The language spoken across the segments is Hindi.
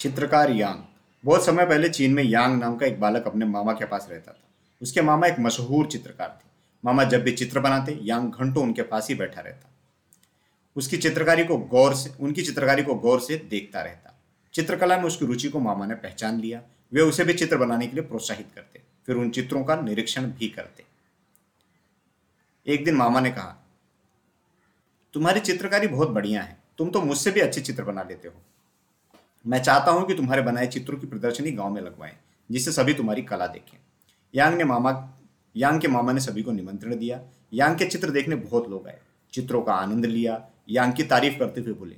चित्रकार यांग। बहुत समय पहले चीन में यांग नाम का एक बालक अपने मामा के पास रहता था। उसके मामा एक मशहूर चित्रकार थे। मामा जब भी चित्र बनाते, यांग घंटों उनके पास ही बैठा रहता। उसकी चित्रकारी को गौर से, उनकी चित्रकारी को गौर से देखता रहता। चित्रकला में उसकी रुचि को मामा ने पहचान लिया। वे उसे भी चित्र बनाने के लिए प्रोत्साहित करते, फिर उन चित्रों का निरीक्षण भी करते। एक दिन मामा ने कहा, तुम्हारी चित्रकारी बहुत बढ़िया है। तुम तो मुझसे भी अच्छे चित्र बना लेते हो। मैं चाहता हूँ कि तुम्हारे बनाए चित्रों की प्रदर्शनी गाँव में लगवाएँ, जिससे सभी तुम्हारी कला देखें। यांग ने मामा, यांग के मामा ने सभी को निमंत्रण दिया। यांग के चित्र देखने बहुत लोग आए। चित्रों का आनंद लिया। यांग की तारीफ़ करते हुए बोले,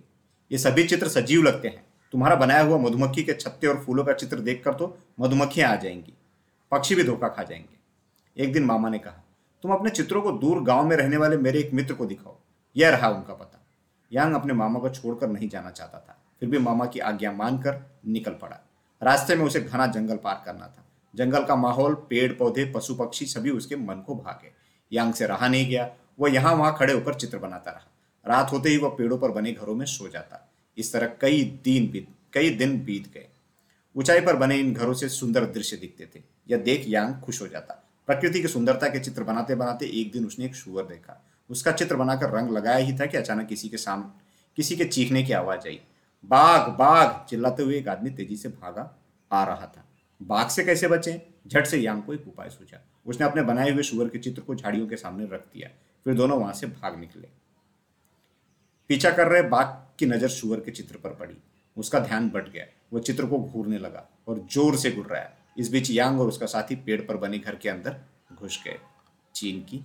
ये सभी चित्र सजीव लगते हैं। तुम्हारा बनाया हुआ मधुमक्खी के छत्ते और फूलों का चित्र देखकर तो मधुमक्खियाँ आ जाएँगी। पक्षी भी धोखा खा जाएँगे। एक दिन मामा ने कहा, तुम अपने चित्रों को दूर गाँव में रहने वाले मेरे एक मित्र को दिखाओ। यह रहा उनका पता। यांग अपने मामा को छोड़कर नहीं जाना चाहता था। फिर भी मामा की आज्ञा मानकर निकल पड़ा। रास्ते में उसे घना जंगल पार करना था। जंगल का माहौल, पेड़, पौधे, पशु, पक्षी सभी उसके मन को भागे। यांग से रहा नहीं गया। वह यहाँ वहाँ खड़े होकर चित्र बनाता रहा। रात होते ही वह पेड़ों पर बने घरों में सो जाता। इस तरह कई दिन बीत, कई दिन बीत गए। ऊंचाई पर बने इन घरों से सुंदर दृश्य दिखते थे। यह देख यांग खुश हो जाता। प्रकृति की सुंदरता के चित्र बनाते बनाते एक दिन उसने एक शुअर देखा। उसका चित्र बनाकर रंग लगाया ही था कि अचानक किसी के सामने किसी के चीखने की आवाज़ आई। बाघ बाघ चिल्लाते हुए एक आदमी तेज़ी से भागा आ रहा था। बाघ से कैसे बचे? झट से यांग को एक उपाय सूझा उसने अपने बनाए हुए शुगर के चित्र को झाड़ियों के सामने रख दिया। फिर दोनों वहाँ से भाग निकले। पीछा कर रहे बाघ की नज़र शुअर के चित्र पर पड़ी। उसका ध्यान बट गया। वो चित्र को घूरने लगा और ज़ोर से गुर्राया इस बीच यांग और उसका साथी पेड़ पर बने घर के अंदर घुस गए। चीन की